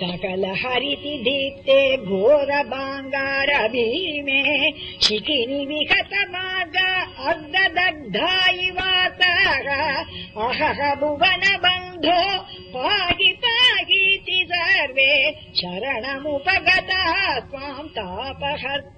सकलहरिति दीप्ते घोरबाङ्गार भीमे शिखिनि विहत मार्ग अर्धदग्धा इवातः अहः भुवन बन्धो पाहि पाहीति सर्वे शरणमुपगतः त्वाम् तापहर्तारमेकौ।